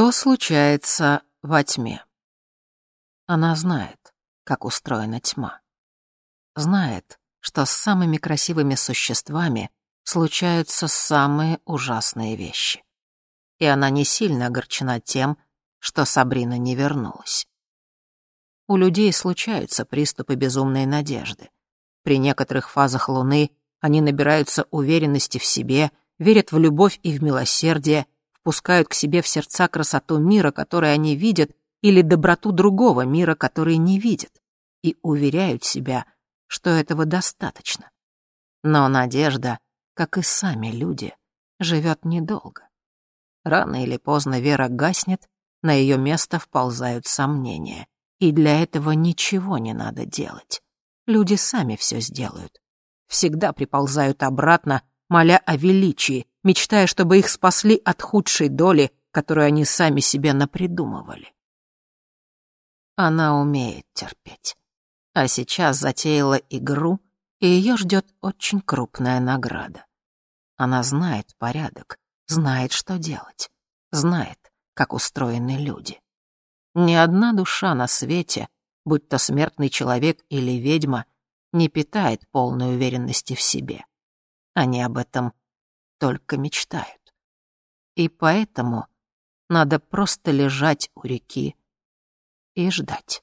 Что случается во тьме? Она знает, как устроена тьма. Знает, что с самыми красивыми существами случаются самые ужасные вещи. И она не сильно огорчена тем, что Сабрина не вернулась. У людей случаются приступы безумной надежды. При некоторых фазах Луны они набираются уверенности в себе, верят в любовь и в милосердие, впускают к себе в сердца красоту мира, который они видят, или доброту другого мира, который не видят, и уверяют себя, что этого достаточно. Но надежда, как и сами люди, живет недолго. Рано или поздно вера гаснет, на ее место вползают сомнения. И для этого ничего не надо делать. Люди сами все сделают. Всегда приползают обратно, моля о величии, мечтая, чтобы их спасли от худшей доли, которую они сами себе напридумывали. Она умеет терпеть. А сейчас затеяла игру, и ее ждет очень крупная награда. Она знает порядок, знает, что делать, знает, как устроены люди. Ни одна душа на свете, будь то смертный человек или ведьма, не питает полной уверенности в себе. Они об этом только мечтают. И поэтому надо просто лежать у реки и ждать.